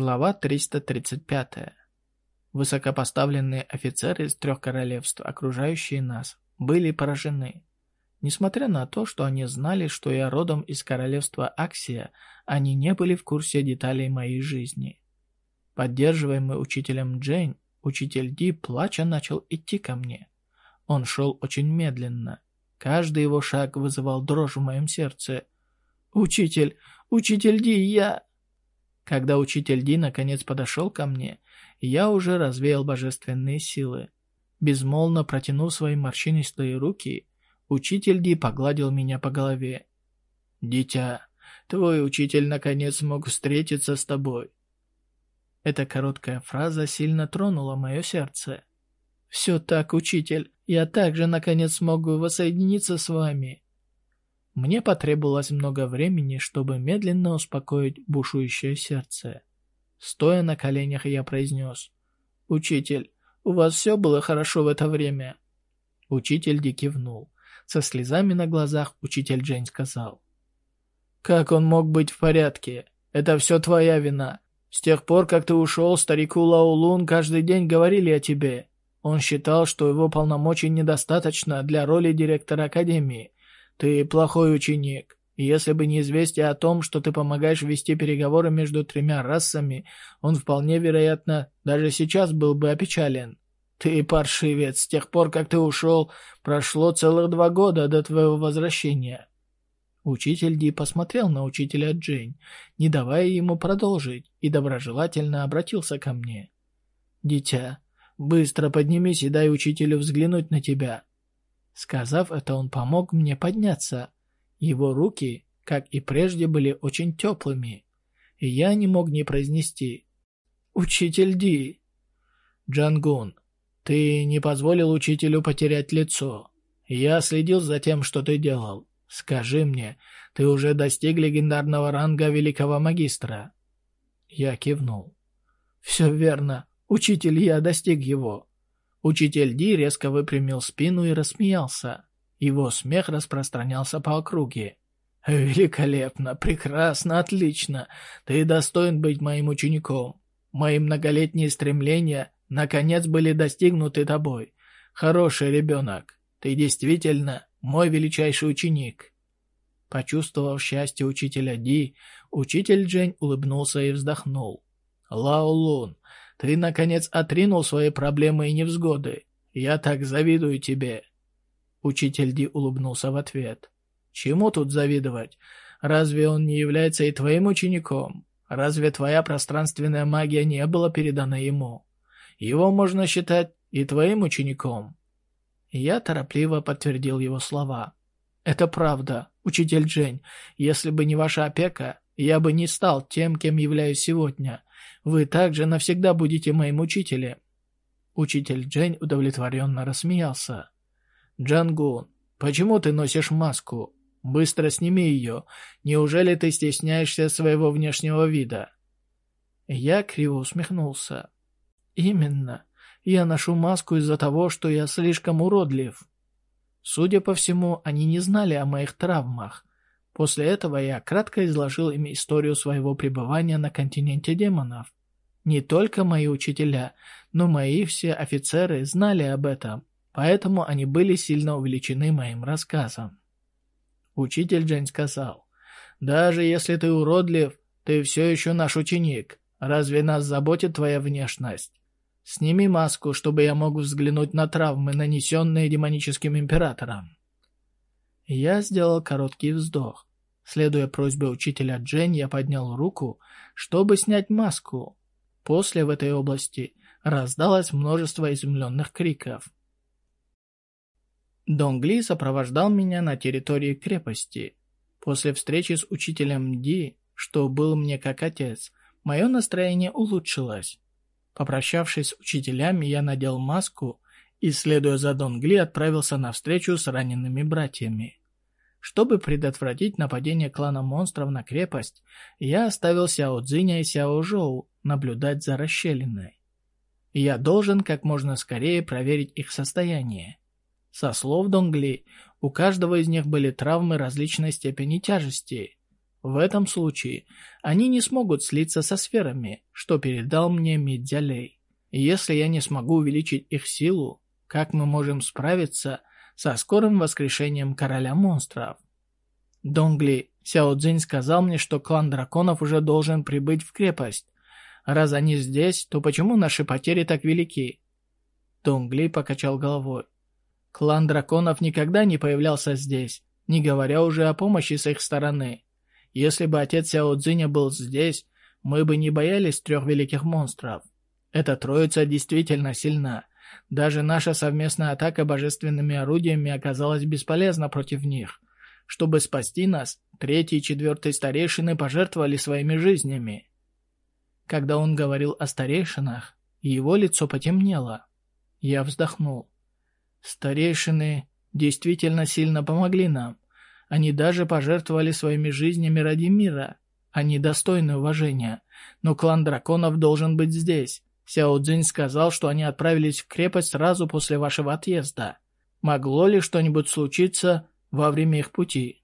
Глава 335. Высокопоставленные офицеры из трех королевств, окружающие нас, были поражены. Несмотря на то, что они знали, что я родом из королевства Аксия, они не были в курсе деталей моей жизни. Поддерживаемый учителем Джейн, учитель Ди, плача, начал идти ко мне. Он шел очень медленно. Каждый его шаг вызывал дрожь в моем сердце. «Учитель! Учитель Ди, я...» Когда учитель Ди наконец подошел ко мне, я уже развеял божественные силы. Безмолвно протянув свои морщинистые руки, учитель Ди погладил меня по голове. «Дитя, твой учитель наконец смог встретиться с тобой». Эта короткая фраза сильно тронула мое сердце. «Все так, учитель, я также наконец смогу воссоединиться с вами». Мне потребовалось много времени, чтобы медленно успокоить бушующее сердце. Стоя на коленях, я произнес. «Учитель, у вас все было хорошо в это время?» Учитель Ди кивнул. Со слезами на глазах учитель Джейн сказал. «Как он мог быть в порядке? Это все твоя вина. С тех пор, как ты ушел, старику Лаулун каждый день говорили о тебе. Он считал, что его полномочий недостаточно для роли директора Академии, «Ты плохой ученик. если бы не известие о том, что ты помогаешь вести переговоры между тремя расами, он вполне вероятно даже сейчас был бы опечален. Ты паршивец, с тех пор, как ты ушел, прошло целых два года до твоего возвращения». Учитель Ди посмотрел на учителя Джейн, не давая ему продолжить, и доброжелательно обратился ко мне. «Дитя, быстро поднимись и дай учителю взглянуть на тебя. Сказав это, он помог мне подняться. Его руки, как и прежде, были очень теплыми, и я не мог не произнести «Учитель Ди». «Джангун, ты не позволил учителю потерять лицо. Я следил за тем, что ты делал. Скажи мне, ты уже достиг легендарного ранга великого магистра?» Я кивнул. «Все верно. Учитель, я достиг его. Учитель Ди резко выпрямил спину и рассмеялся. Его смех распространялся по округе. «Великолепно, прекрасно, отлично. Ты достоин быть моим учеником. Мои многолетние стремления наконец были достигнуты тобой. Хороший ребенок. Ты действительно мой величайший ученик». Почувствовав счастье учителя Ди, учитель Джень улыбнулся и вздохнул. «Лао Лун, ты, наконец, отринул свои проблемы и невзгоды. Я так завидую тебе». Учитель Ди улыбнулся в ответ. «Чему тут завидовать? Разве он не является и твоим учеником? Разве твоя пространственная магия не была передана ему? Его можно считать и твоим учеником». Я торопливо подтвердил его слова. «Это правда, учитель Джень. Если бы не ваша опека, я бы не стал тем, кем являюсь сегодня. Вы также навсегда будете моим учителем». Учитель Джень удовлетворенно рассмеялся. «Джангун, почему ты носишь маску? Быстро сними ее. Неужели ты стесняешься своего внешнего вида?» Я криво усмехнулся. «Именно. Я ношу маску из-за того, что я слишком уродлив». Судя по всему, они не знали о моих травмах, После этого я кратко изложил им историю своего пребывания на континенте демонов. Не только мои учителя, но мои все офицеры знали об этом, поэтому они были сильно увлечены моим рассказом. Учитель Джен сказал, «Даже если ты уродлив, ты все еще наш ученик. Разве нас заботит твоя внешность? Сними маску, чтобы я мог взглянуть на травмы, нанесенные демоническим императором». Я сделал короткий вздох. Следуя просьбе учителя Джен, я поднял руку, чтобы снять маску. После в этой области раздалось множество изумленных криков. Донгли сопровождал меня на территории крепости. После встречи с учителем Ди, что был мне как отец, мое настроение улучшилось. Попрощавшись с учителями, я надел маску и, следуя за Донгли, отправился на встречу с ранеными братьями. Чтобы предотвратить нападение клана монстров на крепость, я оставил Сяо Цзиня и Сяо Жоу наблюдать за расщелиной. Я должен как можно скорее проверить их состояние. Со слов Донгли, у каждого из них были травмы различной степени тяжести. В этом случае они не смогут слиться со сферами, что передал мне Мидзялей. Если я не смогу увеличить их силу, как мы можем справиться со скорым воскрешением короля монстров? Донгли Сяо Цзинь сказал мне, что клан драконов уже должен прибыть в крепость. Раз они здесь, то почему наши потери так велики? Донгли покачал головой. Клан драконов никогда не появлялся здесь, не говоря уже о помощи с их стороны. Если бы отец Сяо Цзиня был здесь, мы бы не боялись трех великих монстров. Эта троица действительно сильна. Даже наша совместная атака божественными орудиями оказалась бесполезна против них. Чтобы спасти нас, третий и четвертый старейшины пожертвовали своими жизнями. Когда он говорил о старейшинах, его лицо потемнело. Я вздохнул. Старейшины действительно сильно помогли нам. Они даже пожертвовали своими жизнями ради мира. Они достойны уважения. Но клан драконов должен быть здесь. Сяо Цзинь сказал, что они отправились в крепость сразу после вашего отъезда. Могло ли что-нибудь случиться во время их пути?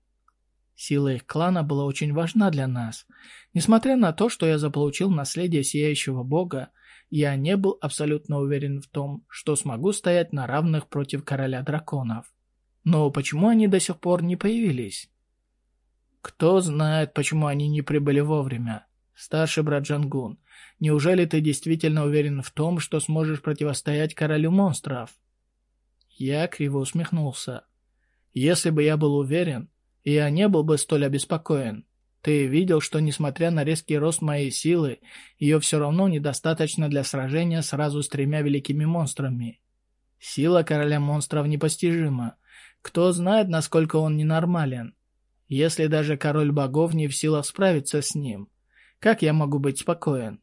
Сила их клана была очень важна для нас. Несмотря на то, что я заполучил наследие Сияющего Бога, я не был абсолютно уверен в том, что смогу стоять на равных против Короля Драконов. Но почему они до сих пор не появились? Кто знает, почему они не прибыли вовремя. Старший брат Джангун, неужели ты действительно уверен в том, что сможешь противостоять королю монстров? Я криво усмехнулся. Если бы я был уверен, я не был бы столь обеспокоен. Ты видел, что несмотря на резкий рост моей силы, ее все равно недостаточно для сражения сразу с тремя великими монстрами. Сила короля монстров непостижима. Кто знает, насколько он ненормален. Если даже король богов не в силах справиться с ним, как я могу быть спокоен?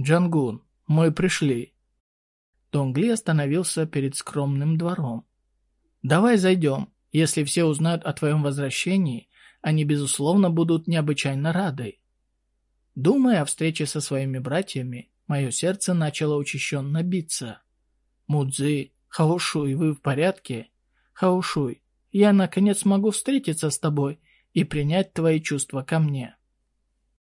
Джангун, мы пришли. Донгли остановился перед скромным двором. Давай зайдем. Если все узнают о твоем возвращении, они, безусловно, будут необычайно рады. Думая о встрече со своими братьями, мое сердце начало учащенно биться. Мудзи, Хаошуй, вы в порядке? Хаошуй, я наконец могу встретиться с тобой и принять твои чувства ко мне.